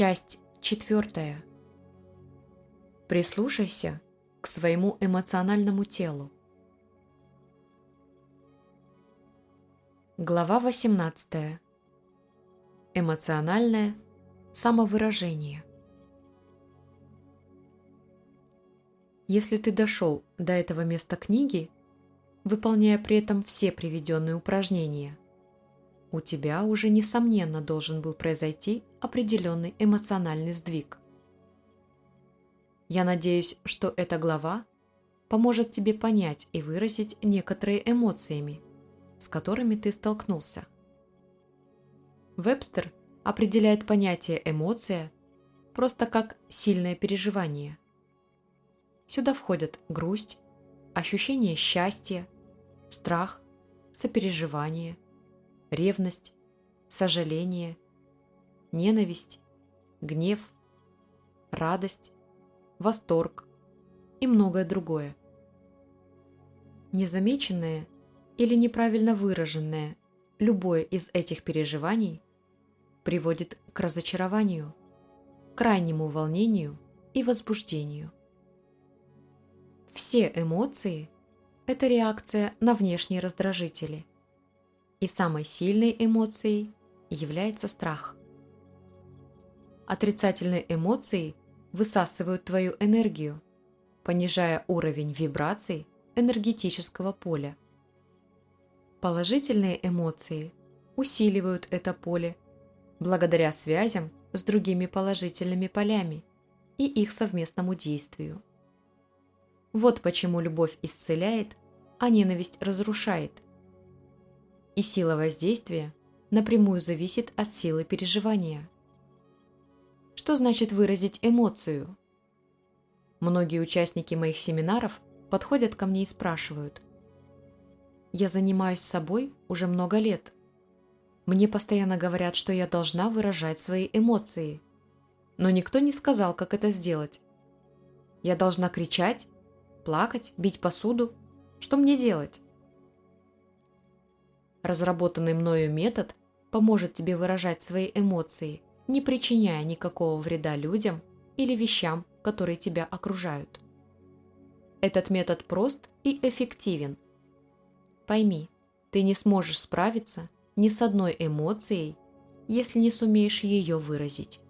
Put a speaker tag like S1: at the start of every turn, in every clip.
S1: Часть четвертая. Прислушайся к своему эмоциональному телу. Глава 18. Эмоциональное самовыражение. Если ты дошел до этого места книги, выполняя при этом все приведенные упражнения, у тебя уже несомненно должен был произойти определенный эмоциональный сдвиг. Я надеюсь, что эта глава поможет тебе понять и выразить некоторые эмоциями, с которыми ты столкнулся. Вебстер определяет понятие «эмоция» просто как сильное переживание. Сюда входят грусть, ощущение счастья, страх, сопереживание, ревность, сожаление, ненависть, гнев, радость, восторг и многое другое. Незамеченное – или неправильно выраженное, любое из этих переживаний приводит к разочарованию, крайнему волнению и возбуждению. Все эмоции – это реакция на внешние раздражители. И самой сильной эмоцией является страх. Отрицательные эмоции высасывают твою энергию, понижая уровень вибраций энергетического поля – Положительные эмоции усиливают это поле благодаря связям с другими положительными полями и их совместному действию. Вот почему любовь исцеляет, а ненависть разрушает. И сила воздействия напрямую зависит от силы переживания. Что значит выразить эмоцию? Многие участники моих семинаров подходят ко мне и спрашивают – я занимаюсь собой уже много лет. Мне постоянно говорят, что я должна выражать свои эмоции. Но никто не сказал, как это сделать. Я должна кричать, плакать, бить посуду. Что мне делать? Разработанный мною метод поможет тебе выражать свои эмоции, не причиняя никакого вреда людям или вещам, которые тебя окружают. Этот метод прост и эффективен – Пойми, ты не сможешь справиться ни с одной эмоцией, если не сумеешь ее выразить.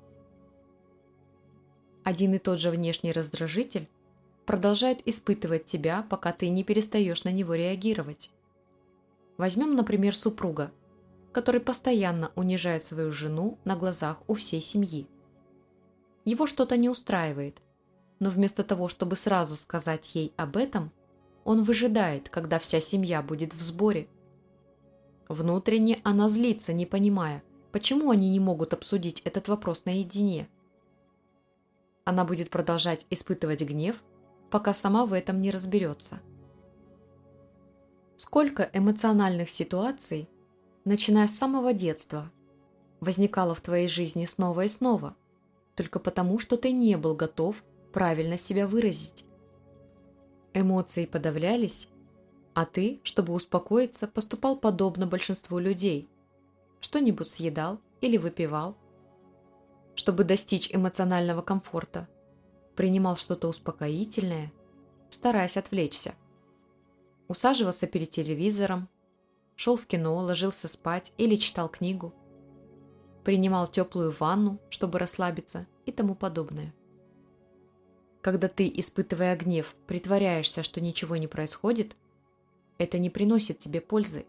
S1: Один и тот же внешний раздражитель продолжает испытывать тебя, пока ты не перестаешь на него реагировать. Возьмем, например, супруга, который постоянно унижает свою жену на глазах у всей семьи. Его что-то не устраивает, но вместо того, чтобы сразу сказать ей об этом, он выжидает, когда вся семья будет в сборе. Внутренне она злится, не понимая, почему они не могут обсудить этот вопрос наедине. Она будет продолжать испытывать гнев, пока сама в этом не разберется. Сколько эмоциональных ситуаций, начиная с самого детства, возникало в твоей жизни снова и снова, только потому, что ты не был готов правильно себя выразить. Эмоции подавлялись, а ты, чтобы успокоиться, поступал подобно большинству людей. Что-нибудь съедал или выпивал. Чтобы достичь эмоционального комфорта, принимал что-то успокоительное, стараясь отвлечься. Усаживался перед телевизором, шел в кино, ложился спать или читал книгу. Принимал теплую ванну, чтобы расслабиться и тому подобное когда ты, испытывая гнев, притворяешься, что ничего не происходит, это не приносит тебе пользы.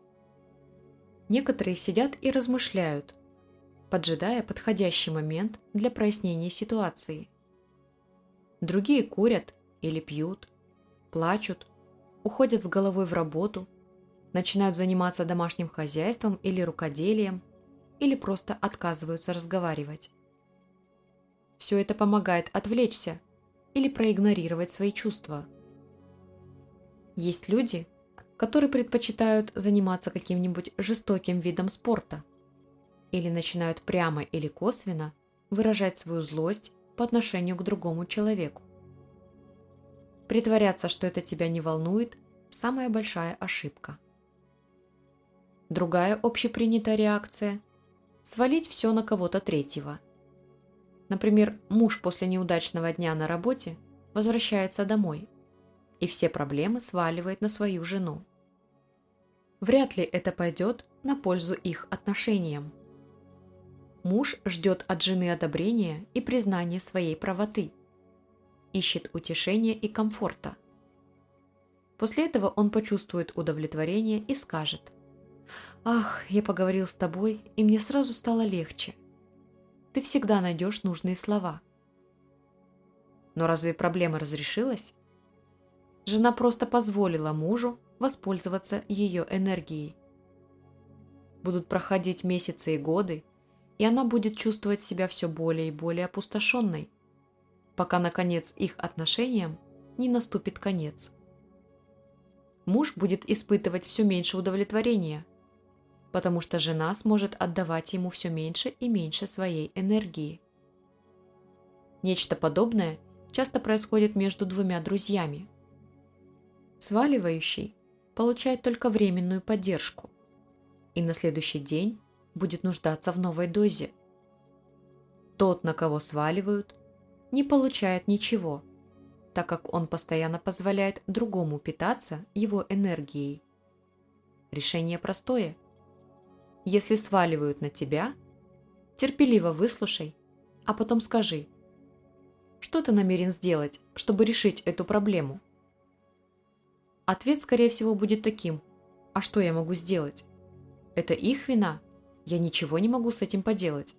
S1: Некоторые сидят и размышляют, поджидая подходящий момент для прояснения ситуации. Другие курят или пьют, плачут, уходят с головой в работу, начинают заниматься домашним хозяйством или рукоделием, или просто отказываются разговаривать. Все это помогает отвлечься или проигнорировать свои чувства. Есть люди, которые предпочитают заниматься каким-нибудь жестоким видом спорта или начинают прямо или косвенно выражать свою злость по отношению к другому человеку. Притворяться, что это тебя не волнует – самая большая ошибка. Другая общепринятая реакция – свалить все на кого-то третьего. Например, муж после неудачного дня на работе возвращается домой и все проблемы сваливает на свою жену. Вряд ли это пойдет на пользу их отношениям. Муж ждет от жены одобрения и признания своей правоты, ищет утешения и комфорта. После этого он почувствует удовлетворение и скажет «Ах, я поговорил с тобой, и мне сразу стало легче. Ты всегда найдешь нужные слова». Но разве проблема разрешилась? Жена просто позволила мужу воспользоваться ее энергией. Будут проходить месяцы и годы, и она будет чувствовать себя все более и более опустошенной, пока, наконец, их отношениям не наступит конец. Муж будет испытывать все меньше удовлетворения, потому что жена сможет отдавать ему все меньше и меньше своей энергии. Нечто подобное часто происходит между двумя друзьями. Сваливающий получает только временную поддержку и на следующий день будет нуждаться в новой дозе. Тот, на кого сваливают, не получает ничего, так как он постоянно позволяет другому питаться его энергией. Решение простое. Если сваливают на тебя, терпеливо выслушай, а потом скажи, что ты намерен сделать, чтобы решить эту проблему. Ответ, скорее всего, будет таким «А что я могу сделать? Это их вина, я ничего не могу с этим поделать».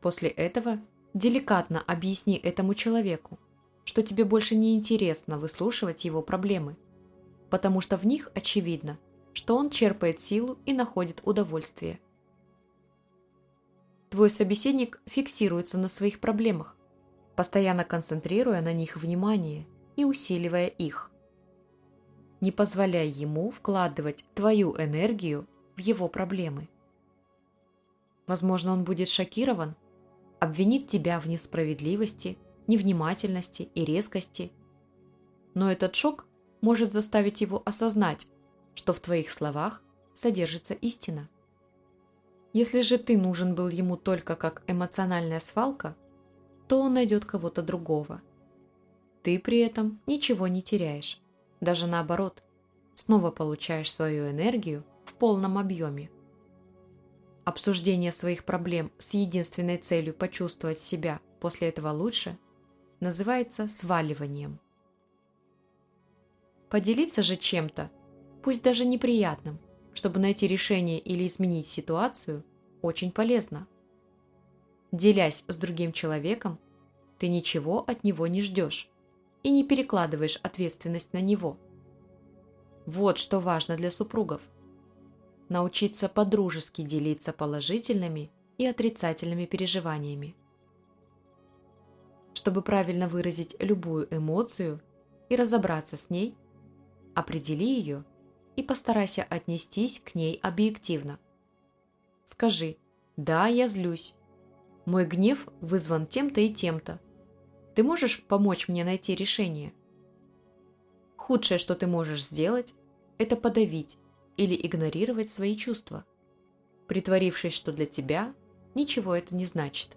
S1: После этого деликатно объясни этому человеку, что тебе больше не интересно выслушивать его проблемы, потому что в них очевидно, что он черпает силу и находит удовольствие. Твой собеседник фиксируется на своих проблемах, постоянно концентрируя на них внимание и усиливая их не позволяй ему вкладывать твою энергию в его проблемы. Возможно, он будет шокирован, обвинит тебя в несправедливости, невнимательности и резкости. Но этот шок может заставить его осознать, что в твоих словах содержится истина. Если же ты нужен был ему только как эмоциональная свалка, то он найдет кого-то другого. Ты при этом ничего не теряешь. Даже наоборот, снова получаешь свою энергию в полном объеме. Обсуждение своих проблем с единственной целью почувствовать себя после этого лучше называется сваливанием. Поделиться же чем-то, пусть даже неприятным, чтобы найти решение или изменить ситуацию, очень полезно. Делясь с другим человеком, ты ничего от него не ждешь и не перекладываешь ответственность на него. Вот что важно для супругов. Научиться подружески делиться положительными и отрицательными переживаниями. Чтобы правильно выразить любую эмоцию и разобраться с ней, определи ее и постарайся отнестись к ней объективно. Скажи «Да, я злюсь. Мой гнев вызван тем-то и тем-то. Ты можешь помочь мне найти решение? Худшее, что ты можешь сделать, это подавить или игнорировать свои чувства, притворившись, что для тебя ничего это не значит.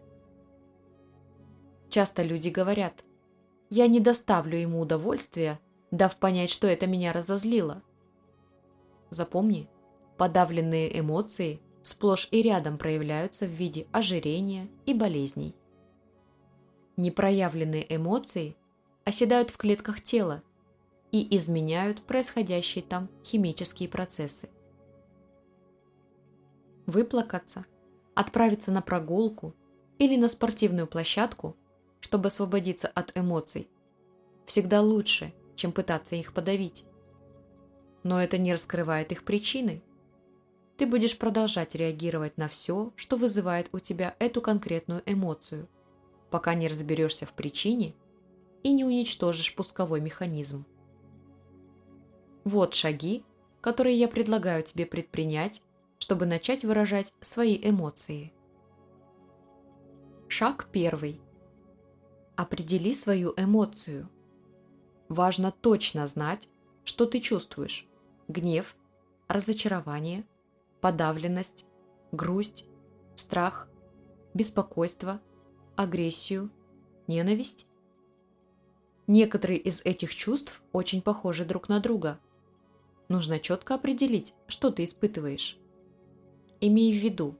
S1: Часто люди говорят, я не доставлю ему удовольствия, дав понять, что это меня разозлило. Запомни, подавленные эмоции сплошь и рядом проявляются в виде ожирения и болезней. Непроявленные эмоции оседают в клетках тела и изменяют происходящие там химические процессы. Выплакаться, отправиться на прогулку или на спортивную площадку, чтобы освободиться от эмоций, всегда лучше, чем пытаться их подавить. Но это не раскрывает их причины. Ты будешь продолжать реагировать на все, что вызывает у тебя эту конкретную эмоцию – пока не разберешься в причине и не уничтожишь пусковой механизм. Вот шаги, которые я предлагаю тебе предпринять, чтобы начать выражать свои эмоции. Шаг первый. Определи свою эмоцию. Важно точно знать, что ты чувствуешь. Гнев, разочарование, подавленность, грусть, страх, беспокойство – агрессию, ненависть? Некоторые из этих чувств очень похожи друг на друга. Нужно четко определить, что ты испытываешь. Имей в виду,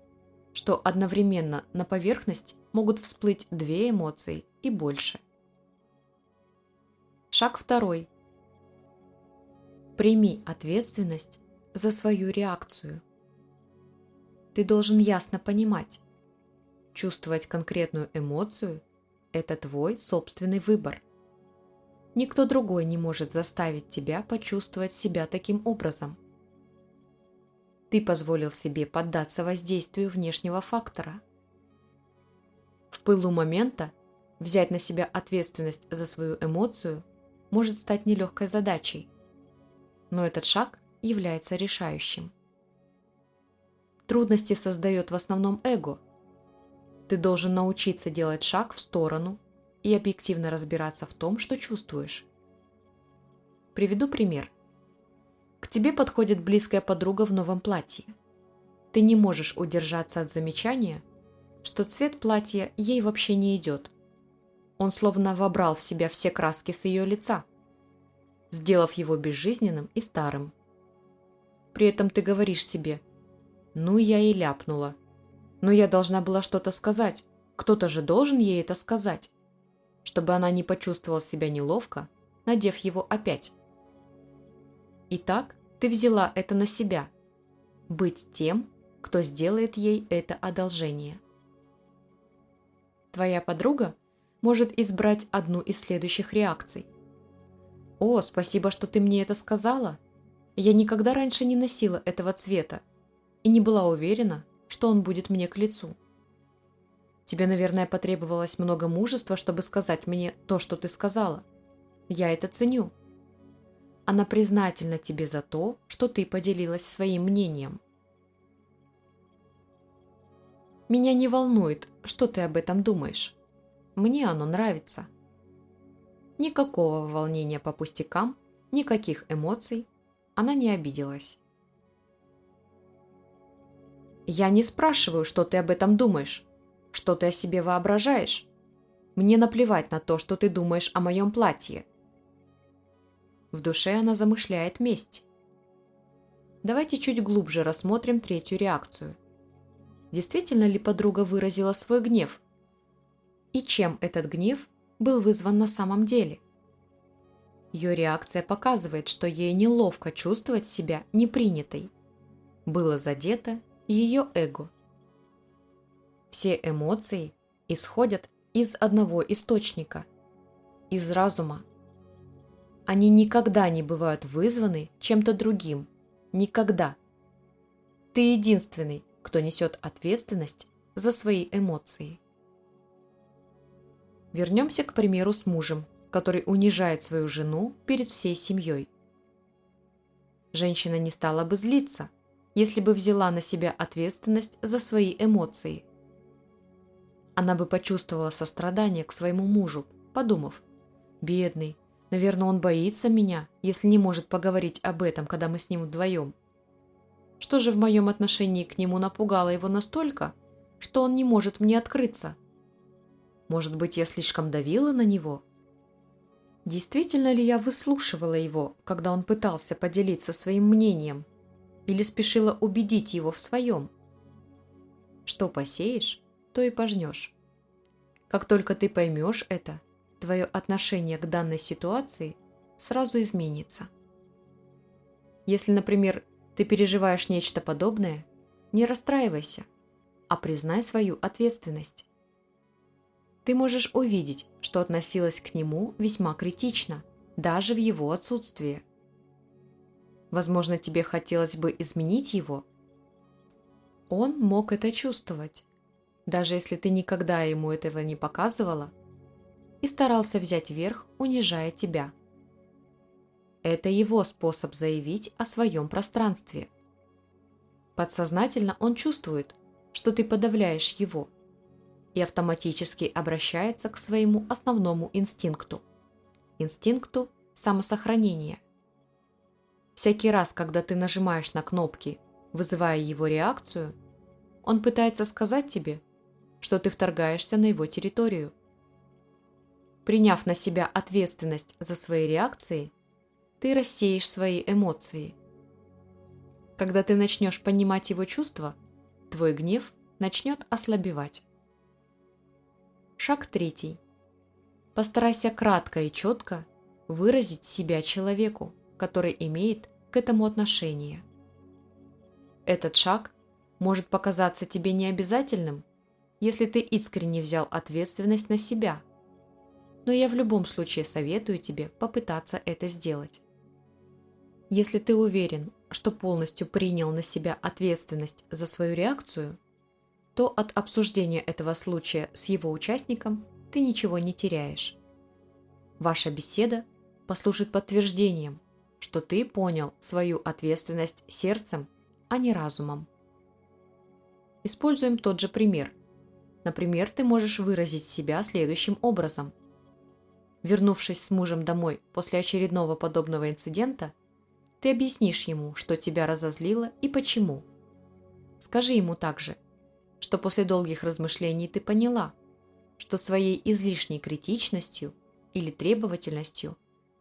S1: что одновременно на поверхность могут всплыть две эмоции и больше. Шаг второй. Прими ответственность за свою реакцию. Ты должен ясно понимать, чувствовать конкретную эмоцию – это твой собственный выбор. Никто другой не может заставить тебя почувствовать себя таким образом. Ты позволил себе поддаться воздействию внешнего фактора. В пылу момента взять на себя ответственность за свою эмоцию может стать нелегкой задачей, но этот шаг является решающим. Трудности создает в основном эго. Ты должен научиться делать шаг в сторону и объективно разбираться в том, что чувствуешь. Приведу пример. К тебе подходит близкая подруга в новом платье. Ты не можешь удержаться от замечания, что цвет платья ей вообще не идет. Он словно вобрал в себя все краски с ее лица, сделав его безжизненным и старым. При этом ты говоришь себе «Ну, я и ляпнула. Но я должна была что-то сказать. Кто-то же должен ей это сказать» чтобы она не почувствовала себя неловко, надев его опять. Итак, ты взяла это на себя. Быть тем, кто сделает ей это одолжение. Твоя подруга может избрать одну из следующих реакций. «О, спасибо, что ты мне это сказала. Я никогда раньше не носила этого цвета и не была уверена, что он будет мне к лицу. Тебе, наверное, потребовалось много мужества, чтобы сказать мне то, что ты сказала. Я это ценю. Она признательна тебе за то, что ты поделилась своим мнением. Меня не волнует, что ты об этом думаешь. Мне оно нравится. Никакого волнения по пустякам, никаких эмоций. Она не обиделась. Я не спрашиваю, что ты об этом думаешь. Что ты о себе воображаешь? Мне наплевать на то, что ты думаешь о моем платье. В душе она замышляет месть. Давайте чуть глубже рассмотрим третью реакцию. Действительно ли подруга выразила свой гнев? И чем этот гнев был вызван на самом деле? Ее реакция показывает, что ей неловко чувствовать себя непринятой. Было задето ее эго. Все эмоции исходят из одного источника – из разума. Они никогда не бывают вызваны чем-то другим. Никогда. Ты единственный, кто несет ответственность за свои эмоции. Вернемся к примеру с мужем, который унижает свою жену перед всей семьей. Женщина не стала бы злиться, если бы взяла на себя ответственность за свои эмоции. Она бы почувствовала сострадание к своему мужу, подумав, «Бедный, Наверное, он боится меня, если не может поговорить об этом, когда мы с ним вдвоем. Что же в моем отношении к нему напугало его настолько, что он не может мне открыться? Может быть, я слишком давила на него? Действительно ли я выслушивала его, когда он пытался поделиться своим мнением? Или спешила убедить его в своем? Что посеешь, то и пожнешь. Как только ты поймешь это – твое отношение к данной ситуации сразу изменится. Если, например, ты переживаешь нечто подобное, не расстраивайся, а признай свою ответственность. Ты можешь увидеть, что относилась к нему весьма критично, даже в его отсутствие. Возможно, тебе хотелось бы изменить его. Он мог это чувствовать. Даже если ты никогда ему этого не показывала – и старался взять верх, унижая тебя. Это его способ заявить о своем пространстве. Подсознательно он чувствует, что ты подавляешь его, и автоматически обращается к своему основному инстинкту – инстинкту самосохранения. Всякий раз, когда ты нажимаешь на кнопки, вызывая его реакцию, он пытается сказать тебе, что ты вторгаешься на его территорию. Приняв на себя ответственность за свои реакции, ты рассеешь свои эмоции. Когда ты начнешь понимать его чувства, твой гнев начнет ослабевать. Шаг третий. Постарайся кратко и четко выразить себя человеку, который имеет к этому отношение. Этот шаг может показаться тебе необязательным, если ты искренне взял ответственность на себя. Но я в любом случае советую тебе попытаться это сделать. Если ты уверен, что полностью принял на себя ответственность за свою реакцию, то от обсуждения этого случая с его участником ты ничего не теряешь. Ваша беседа послужит подтверждением, что ты понял свою ответственность сердцем, а не разумом. Используем тот же пример. Например, ты можешь выразить себя следующим образом. Вернувшись с мужем домой после очередного подобного инцидента, ты объяснишь ему, что тебя разозлило и почему. Скажи ему также, что после долгих размышлений ты поняла, что своей излишней критичностью или требовательностью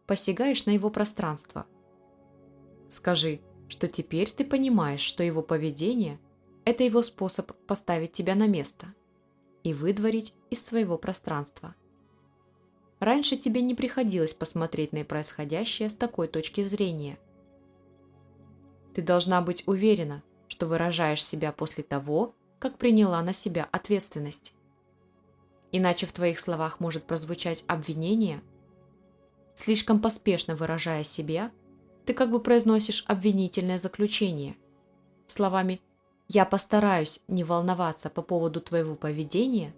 S1: посягаешь на его пространство. Скажи, что теперь ты понимаешь, что его поведение – это его способ поставить тебя на место и выдворить из своего пространства. Раньше тебе не приходилось посмотреть на происходящее с такой точки зрения. Ты должна быть уверена, что выражаешь себя после того, как приняла на себя ответственность. Иначе в твоих словах может прозвучать обвинение. Слишком поспешно выражая себя, ты как бы произносишь обвинительное заключение. Словами «я постараюсь не волноваться по поводу твоего поведения»,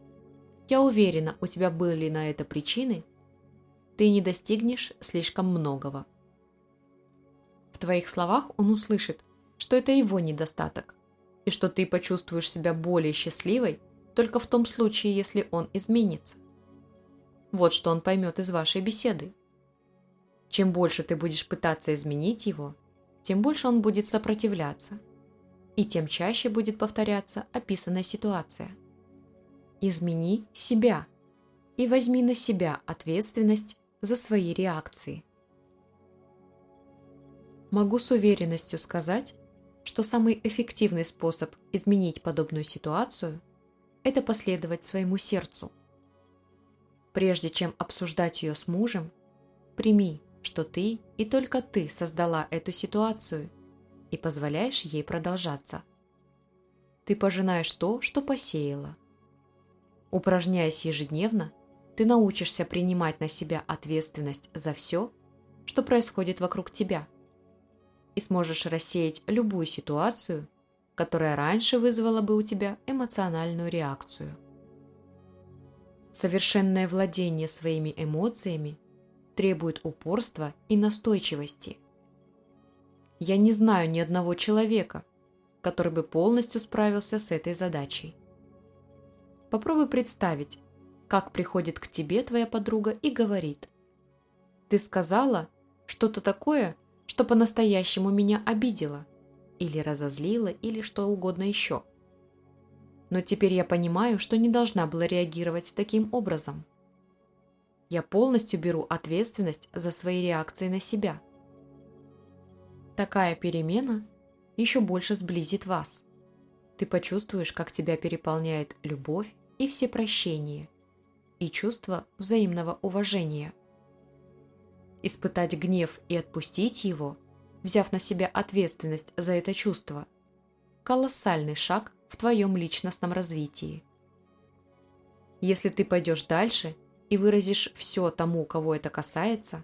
S1: «я уверена, у тебя были на это причины», ты не достигнешь слишком многого. В твоих словах он услышит, что это его недостаток, и что ты почувствуешь себя более счастливой только в том случае, если он изменится. Вот что он поймет из вашей беседы. Чем больше ты будешь пытаться изменить его, тем больше он будет сопротивляться, и тем чаще будет повторяться описанная ситуация. Измени себя и возьми на себя ответственность за свои реакции. Могу с уверенностью сказать, что самый эффективный способ изменить подобную ситуацию – это последовать своему сердцу. Прежде чем обсуждать ее с мужем, прими, что ты и только ты создала эту ситуацию и позволяешь ей продолжаться. Ты пожинаешь то, что посеяла. Упражняясь ежедневно, ты научишься принимать на себя ответственность за все, что происходит вокруг тебя – и сможешь рассеять любую ситуацию, которая раньше вызвала бы у тебя эмоциональную реакцию. Совершенное владение своими эмоциями требует упорства и настойчивости. Я не знаю ни одного человека, который бы полностью справился с этой задачей. Попробуй представить, как приходит к тебе твоя подруга и говорит. Ты сказала что-то такое, что по-настоящему меня обидело, или разозлило, или что угодно еще. Но теперь я понимаю, что не должна была реагировать таким образом. Я полностью беру ответственность за свои реакции на себя. Такая перемена еще больше сблизит вас. Ты почувствуешь, как тебя переполняет любовь и всепрощение, и чувство взаимного уважения – Испытать гнев и отпустить его, взяв на себя ответственность за это чувство – колоссальный шаг в твоем личностном развитии. Если ты пойдешь дальше и выразишь все тому, кого это касается,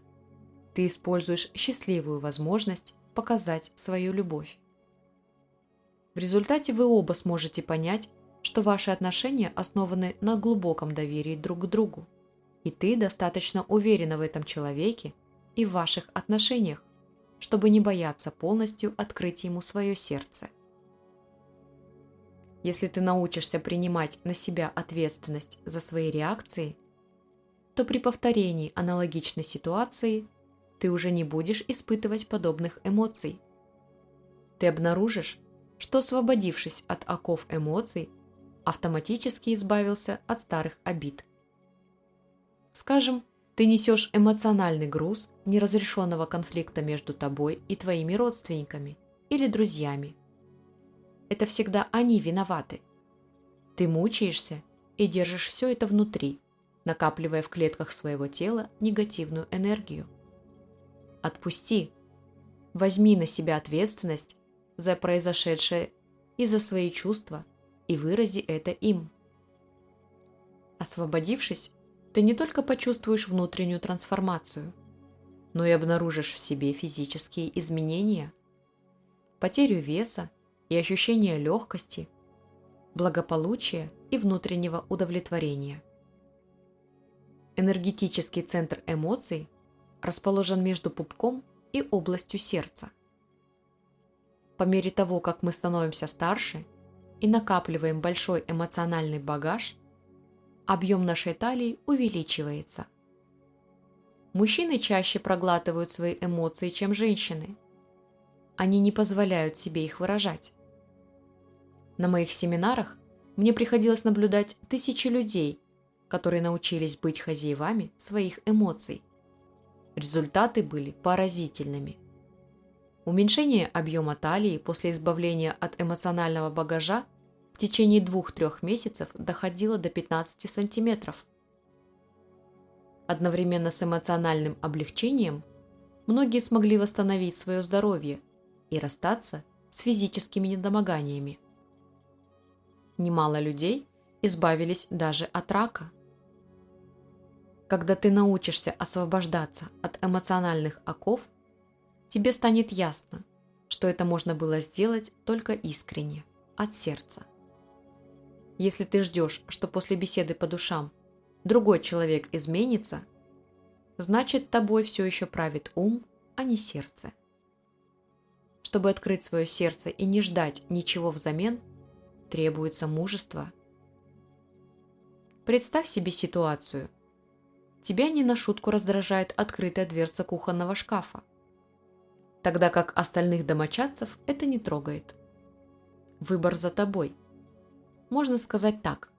S1: ты используешь счастливую возможность показать свою любовь. В результате вы оба сможете понять, что ваши отношения основаны на глубоком доверии друг к другу, и ты достаточно уверена в этом человеке, и в ваших отношениях, чтобы не бояться полностью открыть ему свое сердце. Если ты научишься принимать на себя ответственность за свои реакции, то при повторении аналогичной ситуации ты уже не будешь испытывать подобных эмоций. Ты обнаружишь, что освободившись от оков эмоций, автоматически избавился от старых обид. Скажем, ты несешь эмоциональный груз неразрешенного конфликта между тобой и твоими родственниками или друзьями. Это всегда они виноваты. Ты мучаешься и держишь все это внутри, накапливая в клетках своего тела негативную энергию. Отпусти. Возьми на себя ответственность за произошедшее и за свои чувства и вырази это им. Освободившись, ты не только почувствуешь внутреннюю трансформацию, но и обнаружишь в себе физические изменения, потерю веса и ощущение легкости, благополучия и внутреннего удовлетворения. Энергетический центр эмоций расположен между пупком и областью сердца. По мере того, как мы становимся старше и накапливаем большой эмоциональный багаж, объем нашей талии увеличивается. Мужчины чаще проглатывают свои эмоции, чем женщины. Они не позволяют себе их выражать. На моих семинарах мне приходилось наблюдать тысячи людей, которые научились быть хозяевами своих эмоций. Результаты были поразительными. Уменьшение объема талии после избавления от эмоционального багажа в течение 2-3 месяцев доходило до 15 сантиметров. Одновременно с эмоциональным облегчением многие смогли восстановить свое здоровье и расстаться с физическими недомоганиями. Немало людей избавились даже от рака. Когда ты научишься освобождаться от эмоциональных оков, тебе станет ясно, что это можно было сделать только искренне, от сердца. Если ты ждешь, что после беседы по душам другой человек изменится, значит тобой все еще правит ум, а не сердце. Чтобы открыть свое сердце и не ждать ничего взамен, требуется мужество. Представь себе ситуацию. Тебя не на шутку раздражает открытая дверца кухонного шкафа тогда как остальных домочадцев это не трогает. Выбор за тобой. Можно сказать так.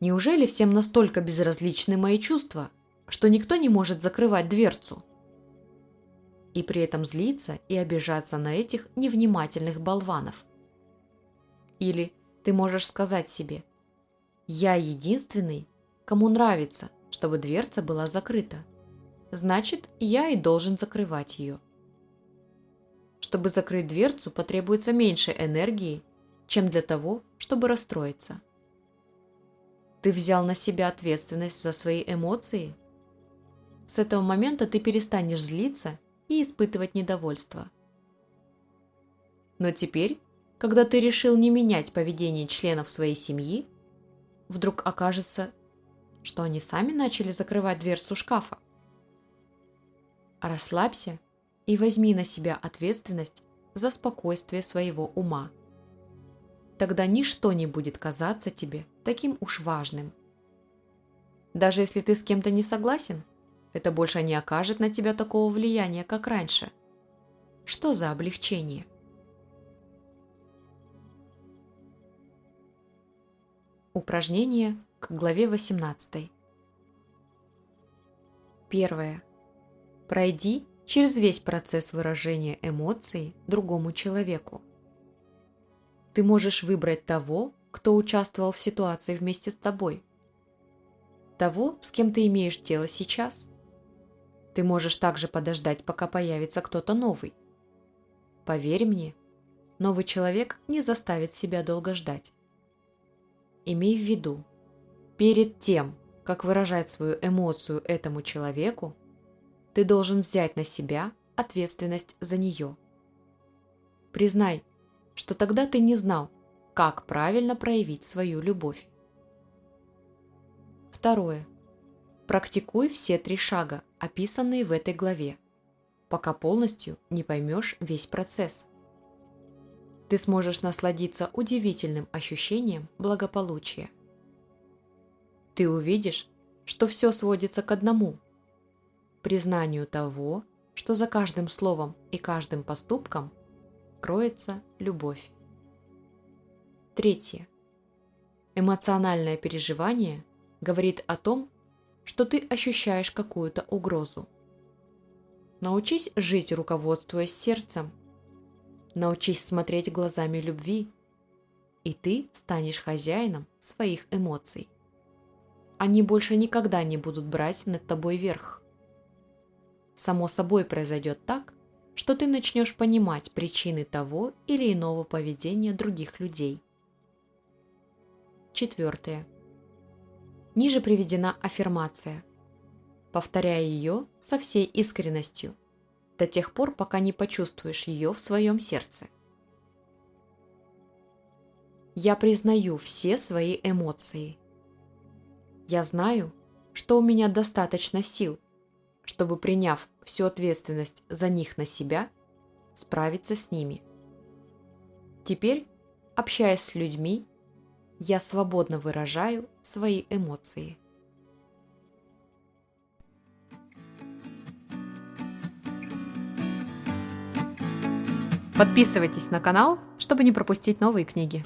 S1: Неужели всем настолько безразличны мои чувства, что никто не может закрывать дверцу? И при этом злиться и обижаться на этих невнимательных болванов. Или ты можешь сказать себе «Я единственный, кому нравится, чтобы дверца была закрыта. Значит, я и должен закрывать ее». Чтобы закрыть дверцу, потребуется меньше энергии, чем для того, чтобы расстроиться. Ты взял на себя ответственность за свои эмоции? С этого момента ты перестанешь злиться и испытывать недовольство. Но теперь, когда ты решил не менять поведение членов своей семьи, вдруг окажется, что они сами начали закрывать дверцу шкафа. Расслабься и возьми на себя ответственность за спокойствие своего ума. Тогда ничто не будет казаться тебе таким уж важным. Даже если ты с кем-то не согласен, это больше не окажет на тебя такого влияния, как раньше. Что за облегчение? Упражнение к главе 18. Первое. Пройди через весь процесс выражения эмоций другому человеку. Ты можешь выбрать того, кто участвовал в ситуации вместе с тобой. Того, с кем ты имеешь дело сейчас. Ты можешь также подождать, пока появится кто-то новый. Поверь мне, новый человек не заставит себя долго ждать. Имей в виду, перед тем, как выражать свою эмоцию этому человеку, ты должен взять на себя ответственность за нее. Признай, что тогда ты не знал, как правильно проявить свою любовь. Второе. Практикуй все три шага, описанные в этой главе, пока полностью не поймешь весь процесс. Ты сможешь насладиться удивительным ощущением благополучия. Ты увидишь, что все сводится к одному – признанию того, что за каждым словом и каждым поступком кроется любовь. Третье. Эмоциональное переживание говорит о том, что ты ощущаешь какую-то угрозу. Научись жить, руководствуясь сердцем. Научись смотреть глазами любви, и ты станешь хозяином своих эмоций. Они больше никогда не будут брать над тобой верх. Само собой произойдет так, что ты начнешь понимать причины того или иного поведения других людей. Четвертое. Ниже приведена аффирмация. Повторяй ее со всей искренностью, до тех пор, пока не почувствуешь ее в своем сердце. Я признаю все свои эмоции. Я знаю, что у меня достаточно сил, чтобы, приняв всю ответственность за них на себя, справиться с ними. Теперь, общаясь с людьми, я свободно выражаю свои эмоции. Подписывайтесь на канал, чтобы не пропустить новые книги.